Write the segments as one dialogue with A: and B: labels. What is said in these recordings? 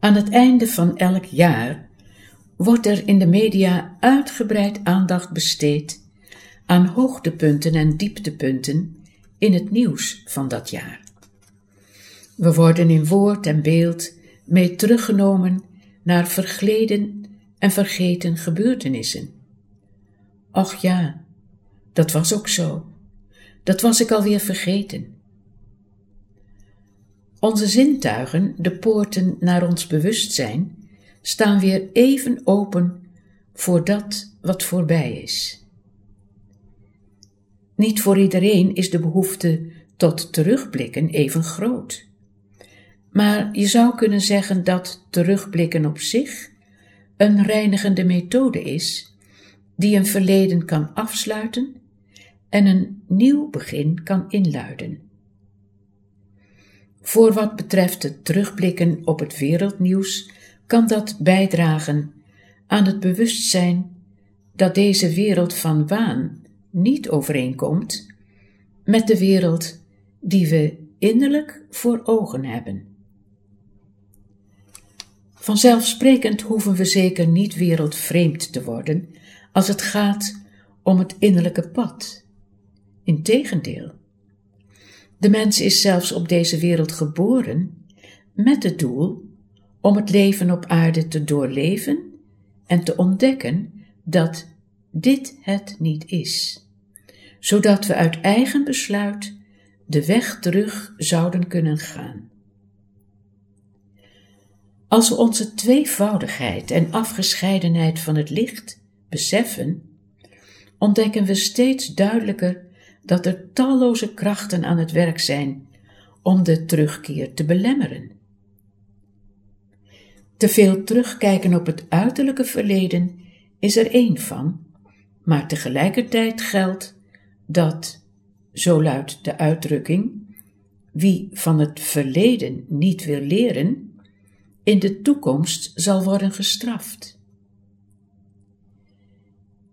A: Aan het einde van elk jaar wordt er in de media uitgebreid aandacht besteed aan hoogtepunten en dieptepunten in het nieuws van dat jaar. We worden in woord en beeld mee teruggenomen naar vergleden en vergeten gebeurtenissen. Och ja, dat was ook zo. Dat was ik alweer vergeten. Onze zintuigen, de poorten naar ons bewustzijn, staan weer even open voor dat wat voorbij is. Niet voor iedereen is de behoefte tot terugblikken even groot. Maar je zou kunnen zeggen dat terugblikken op zich een reinigende methode is, die een verleden kan afsluiten en een nieuw begin kan inluiden. Voor wat betreft het terugblikken op het wereldnieuws kan dat bijdragen aan het bewustzijn dat deze wereld van waan niet overeenkomt met de wereld die we innerlijk voor ogen hebben. Vanzelfsprekend hoeven we zeker niet wereldvreemd te worden als het gaat om het innerlijke pad. Integendeel. De mens is zelfs op deze wereld geboren met het doel om het leven op aarde te doorleven en te ontdekken dat dit het niet is, zodat we uit eigen besluit de weg terug zouden kunnen gaan. Als we onze tweevoudigheid en afgescheidenheid van het licht beseffen, ontdekken we steeds duidelijker dat er talloze krachten aan het werk zijn om de terugkeer te belemmeren. Te veel terugkijken op het uiterlijke verleden is er één van, maar tegelijkertijd geldt dat, zo luidt de uitdrukking, wie van het verleden niet wil leren, in de toekomst zal worden gestraft.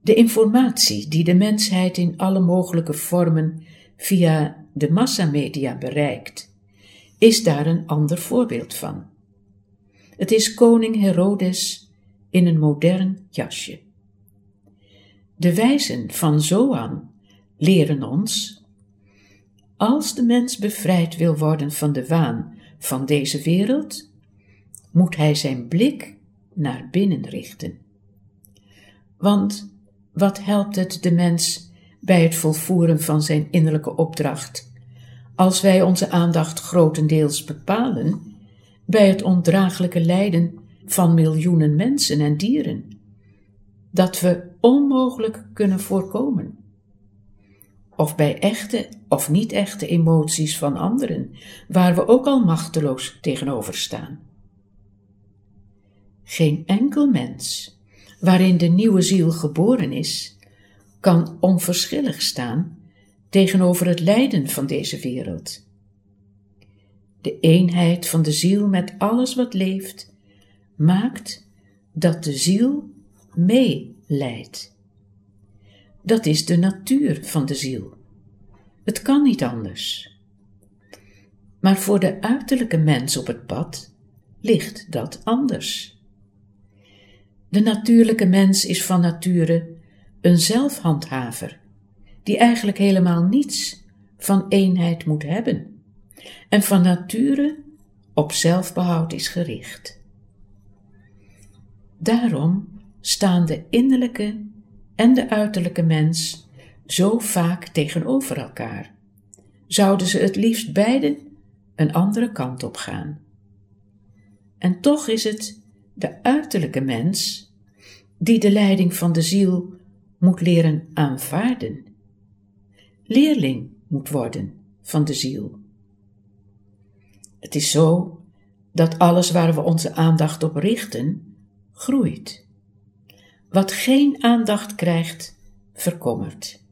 A: De informatie die de mensheid in alle mogelijke vormen via de massamedia bereikt, is daar een ander voorbeeld van. Het is koning Herodes in een modern jasje. De wijzen van Zoan leren ons, als de mens bevrijd wil worden van de waan van deze wereld, moet hij zijn blik naar binnen richten. Want wat helpt het de mens bij het volvoeren van zijn innerlijke opdracht, als wij onze aandacht grotendeels bepalen bij het ondraaglijke lijden van miljoenen mensen en dieren, dat we onmogelijk kunnen voorkomen? Of bij echte of niet echte emoties van anderen, waar we ook al machteloos tegenover staan. Geen enkel mens waarin de nieuwe ziel geboren is, kan onverschillig staan tegenover het lijden van deze wereld. De eenheid van de ziel met alles wat leeft maakt dat de ziel meeleidt. Dat is de natuur van de ziel. Het kan niet anders. Maar voor de uiterlijke mens op het pad ligt dat anders. De natuurlijke mens is van nature een zelfhandhaver, die eigenlijk helemaal niets van eenheid moet hebben en van nature op zelfbehoud is gericht. Daarom staan de innerlijke en de uiterlijke mens zo vaak tegenover elkaar. Zouden ze het liefst beiden een andere kant op gaan. En toch is het de uiterlijke mens die de leiding van de ziel moet leren aanvaarden, leerling moet worden van de ziel. Het is zo dat alles waar we onze aandacht op richten, groeit. Wat geen aandacht krijgt, verkommert.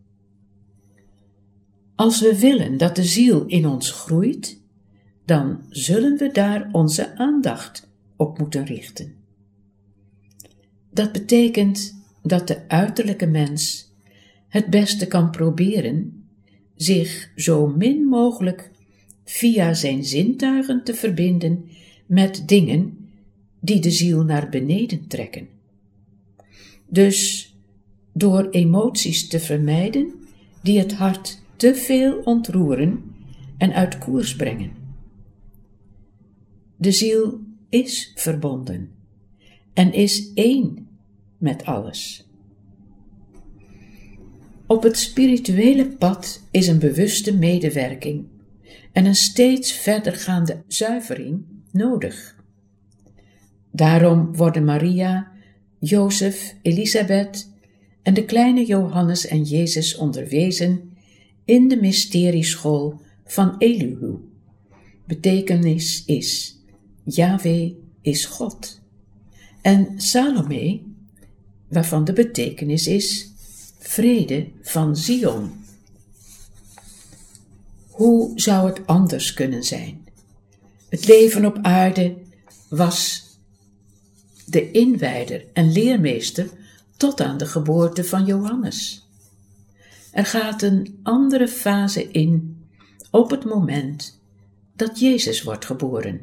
A: Als we willen dat de ziel in ons groeit, dan zullen we daar onze aandacht op moeten richten. Dat betekent dat de uiterlijke mens het beste kan proberen zich zo min mogelijk via zijn zintuigen te verbinden met dingen die de ziel naar beneden trekken. Dus door emoties te vermijden die het hart te veel ontroeren en uit koers brengen. De ziel is verbonden en is één met alles. Op het spirituele pad is een bewuste medewerking en een steeds verdergaande zuivering nodig. Daarom worden Maria, Jozef, Elisabeth en de kleine Johannes en Jezus onderwezen in de mysterieschool van Elihu. Betekenis is Yahweh is God. En Salome, waarvan de betekenis is vrede van Zion. Hoe zou het anders kunnen zijn? Het leven op aarde was de inwijder en leermeester tot aan de geboorte van Johannes. Er gaat een andere fase in op het moment dat Jezus wordt geboren.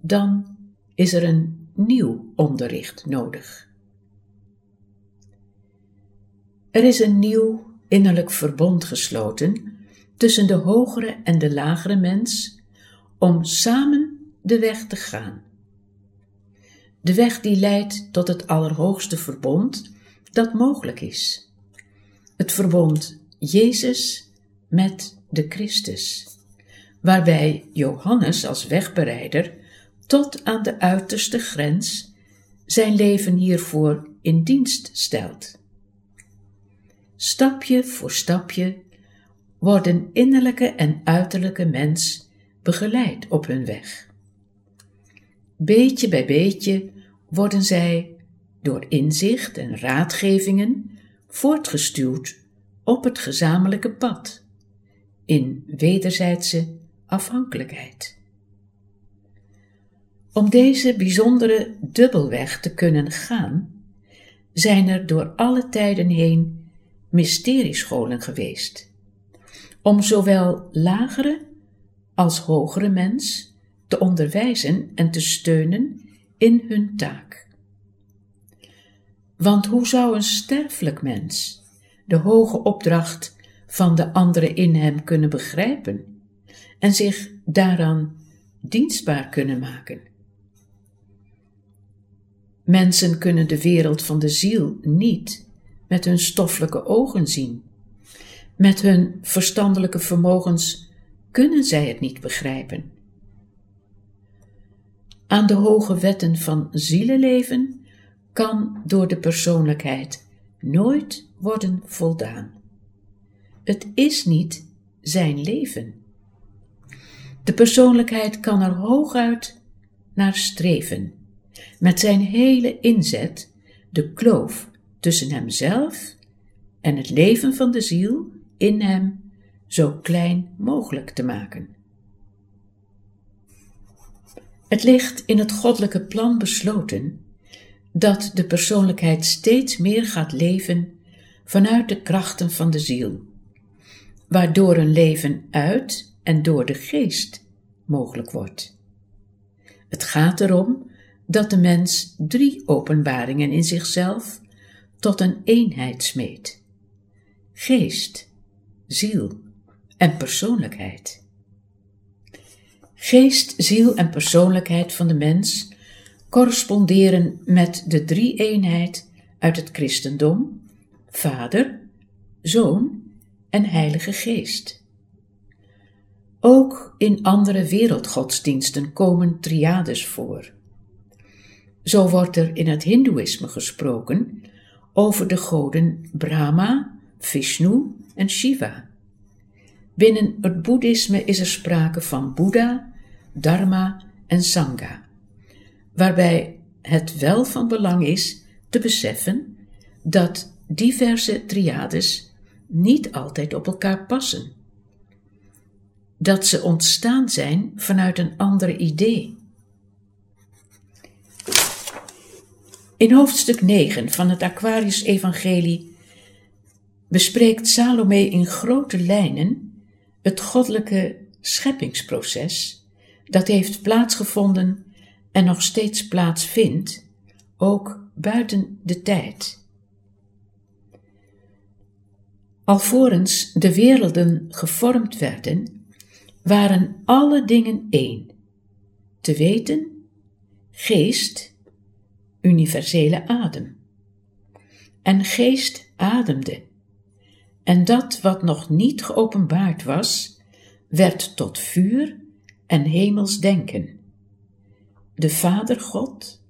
A: Dan is er een nieuw onderricht nodig. Er is een nieuw innerlijk verbond gesloten tussen de hogere en de lagere mens om samen de weg te gaan. De weg die leidt tot het allerhoogste verbond dat mogelijk is. Het verbond Jezus met de Christus, waarbij Johannes als wegbereider tot aan de uiterste grens zijn leven hiervoor in dienst stelt. Stapje voor stapje worden innerlijke en uiterlijke mens begeleid op hun weg. Beetje bij beetje worden zij door inzicht en raadgevingen voortgestuwd op het gezamenlijke pad, in wederzijdse afhankelijkheid. Om deze bijzondere dubbelweg te kunnen gaan, zijn er door alle tijden heen mysteriescholen geweest, om zowel lagere als hogere mens te onderwijzen en te steunen in hun taak. Want hoe zou een sterfelijk mens de hoge opdracht van de andere in hem kunnen begrijpen en zich daaraan dienstbaar kunnen maken? Mensen kunnen de wereld van de ziel niet met hun stoffelijke ogen zien. Met hun verstandelijke vermogens kunnen zij het niet begrijpen. Aan de hoge wetten van zielenleven kan door de persoonlijkheid nooit worden voldaan. Het is niet zijn leven. De persoonlijkheid kan er hooguit naar streven, met zijn hele inzet de kloof tussen hemzelf en het leven van de ziel in hem zo klein mogelijk te maken. Het ligt in het goddelijke plan besloten dat de persoonlijkheid steeds meer gaat leven vanuit de krachten van de ziel, waardoor een leven uit en door de geest mogelijk wordt. Het gaat erom dat de mens drie openbaringen in zichzelf tot een eenheid smeet: geest, ziel en persoonlijkheid. Geest, ziel en persoonlijkheid van de mens corresponderen met de drie-eenheid uit het christendom: Vader, Zoon en Heilige Geest. Ook in andere wereldgodsdiensten komen triades voor. Zo wordt er in het Hindoeïsme gesproken over de goden Brahma, Vishnu en Shiva. Binnen het Boeddhisme is er sprake van Boeddha, Dharma en Sangha, waarbij het wel van belang is te beseffen dat diverse triades niet altijd op elkaar passen. Dat ze ontstaan zijn vanuit een ander idee. In hoofdstuk 9 van het Aquarius-evangelie bespreekt Salome in grote lijnen het goddelijke scheppingsproces dat heeft plaatsgevonden en nog steeds plaatsvindt, ook buiten de tijd. Alvorens de werelden gevormd werden, waren alle dingen één. Te weten, geest, universele adem. En geest ademde. En dat wat nog niet geopenbaard was, werd tot vuur en hemels denken. De Vader God,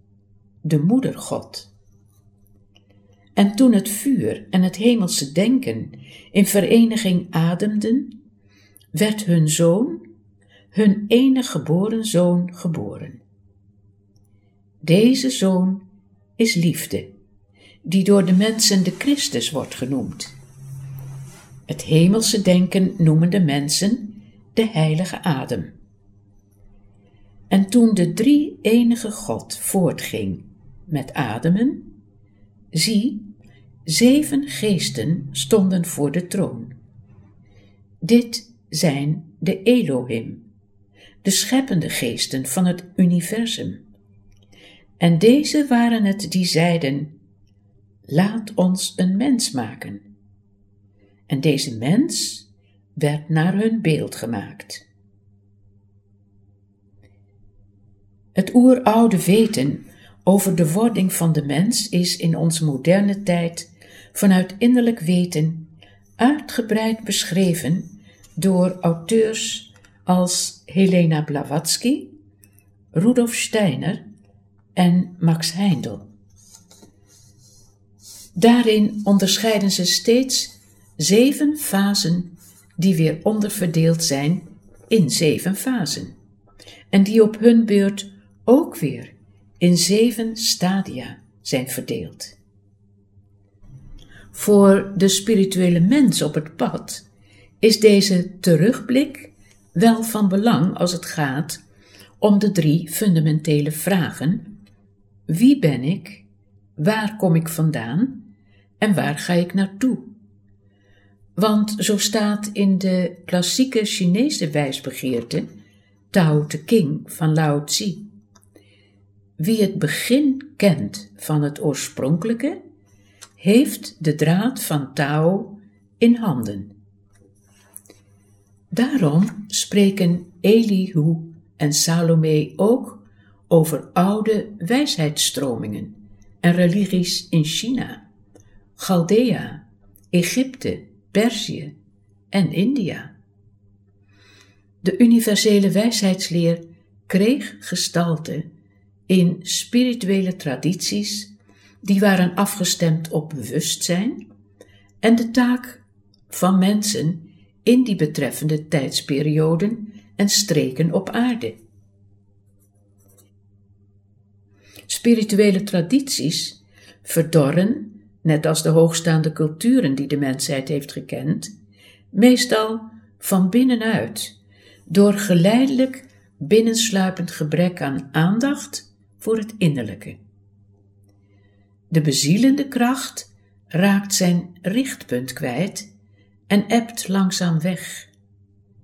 A: de Moeder God. En toen het vuur en het hemelse denken in vereniging ademden, werd hun zoon, hun enige geboren zoon, geboren. Deze zoon is liefde, die door de mensen de Christus wordt genoemd. Het hemelse denken noemen de mensen de heilige adem. En toen de drie enige God voortging met ademen, zie, zeven geesten stonden voor de troon. Dit zijn de Elohim, de scheppende geesten van het universum. En deze waren het die zeiden: Laat ons een mens maken. En deze mens werd naar hun beeld gemaakt. Het oeroude weten over de wording van de mens is in onze moderne tijd vanuit innerlijk weten uitgebreid beschreven door auteurs als Helena Blavatsky, Rudolf Steiner en Max Heindel. Daarin onderscheiden ze steeds zeven fasen die weer onderverdeeld zijn in zeven fasen en die op hun beurt ook weer in zeven stadia zijn verdeeld. Voor de spirituele mens op het pad is deze terugblik wel van belang als het gaat om de drie fundamentele vragen: wie ben ik, waar kom ik vandaan en waar ga ik naartoe? Want zo staat in de klassieke Chinese wijsbegeerte Tao Te King van Lao Tzu. Wie het begin kent van het oorspronkelijke, heeft de draad van Tao in handen. Daarom spreken Elihu en Salome ook over oude wijsheidsstromingen en religies in China, Chaldea, Egypte, Perzië en India. De universele wijsheidsleer kreeg gestalte in spirituele tradities die waren afgestemd op bewustzijn en de taak van mensen in die betreffende tijdsperioden en streken op aarde. Spirituele tradities verdorren net als de hoogstaande culturen die de mensheid heeft gekend, meestal van binnenuit, door geleidelijk binnensluipend gebrek aan aandacht voor het innerlijke. De bezielende kracht raakt zijn richtpunt kwijt en ebt langzaam weg.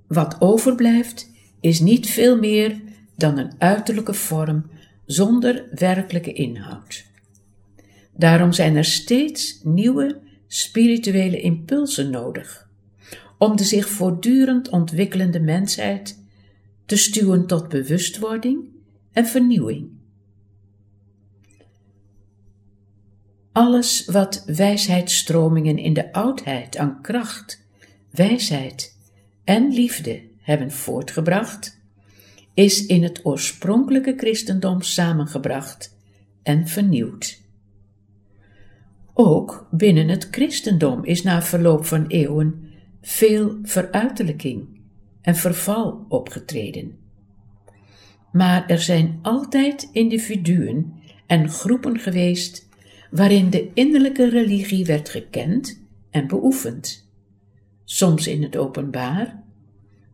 A: Wat overblijft is niet veel meer dan een uiterlijke vorm zonder werkelijke inhoud. Daarom zijn er steeds nieuwe spirituele impulsen nodig om de zich voortdurend ontwikkelende mensheid te stuwen tot bewustwording en vernieuwing. Alles wat wijsheidsstromingen in de oudheid aan kracht, wijsheid en liefde hebben voortgebracht, is in het oorspronkelijke christendom samengebracht en vernieuwd. Ook binnen het christendom is na verloop van eeuwen veel veruiterlijking en verval opgetreden. Maar er zijn altijd individuen en groepen geweest waarin de innerlijke religie werd gekend en beoefend, soms in het openbaar,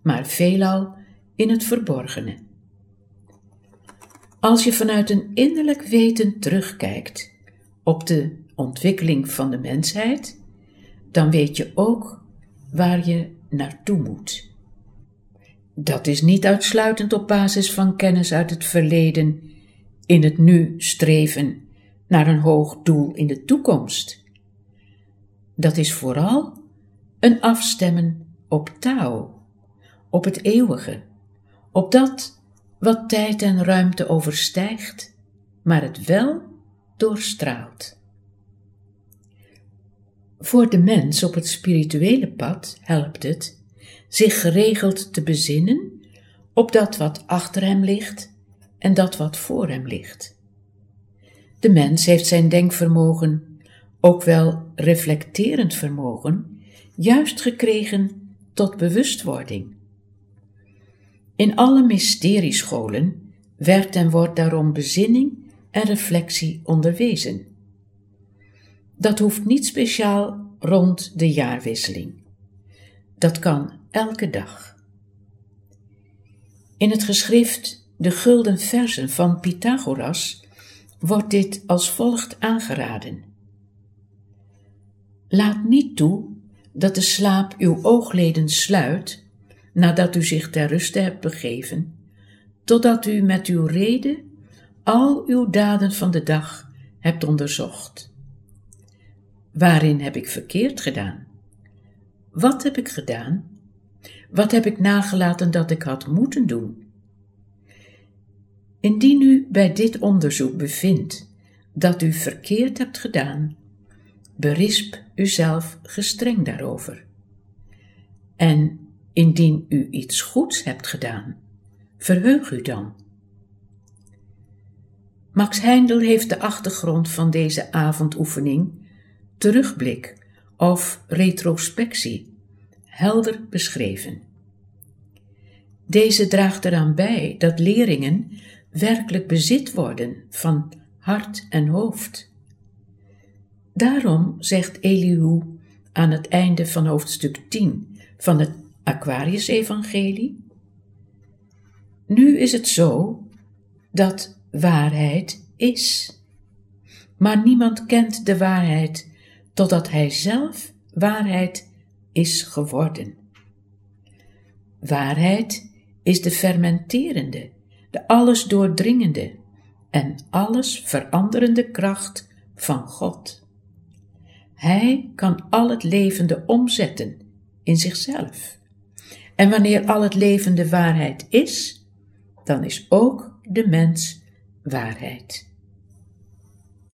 A: maar veelal in het verborgene. Als je vanuit een innerlijk weten terugkijkt op de ontwikkeling van de mensheid, dan weet je ook waar je naartoe moet. Dat is niet uitsluitend op basis van kennis uit het verleden in het nu streven naar een hoog doel in de toekomst. Dat is vooral een afstemmen op Tao, op het eeuwige, op dat wat tijd en ruimte overstijgt, maar het wel doorstraalt. Voor de mens op het spirituele pad helpt het zich geregeld te bezinnen op dat wat achter hem ligt en dat wat voor hem ligt. De mens heeft zijn denkvermogen, ook wel reflecterend vermogen, juist gekregen tot bewustwording. In alle mysteriescholen werd en wordt daarom bezinning en reflectie onderwezen. Dat hoeft niet speciaal rond de jaarwisseling. Dat kan elke dag. In het geschrift De Gulden Versen van Pythagoras wordt dit als volgt aangeraden. Laat niet toe dat de slaap uw oogleden sluit nadat u zich ter ruste hebt begeven, totdat u met uw reden al uw daden van de dag hebt onderzocht. Waarin heb ik verkeerd gedaan? Wat heb ik gedaan? Wat heb ik nagelaten dat ik had moeten doen? Indien u bij dit onderzoek bevindt dat u verkeerd hebt gedaan, berisp uzelf gestreng daarover. En indien u iets goeds hebt gedaan, verheug u dan. Max Heindel heeft de achtergrond van deze avondoefening, terugblik of retrospectie, helder beschreven. Deze draagt eraan bij dat leerlingen werkelijk bezit worden van hart en hoofd. Daarom zegt Elihu aan het einde van hoofdstuk 10 van het Aquarius-evangelie: Nu is het zo dat waarheid is. Maar niemand kent de waarheid totdat hij zelf waarheid is geworden. Waarheid is de fermenterende, de alles doordringende en alles veranderende kracht van God. Hij kan al het levende omzetten in zichzelf. En wanneer al het levende waarheid is, dan is ook de mens waarheid.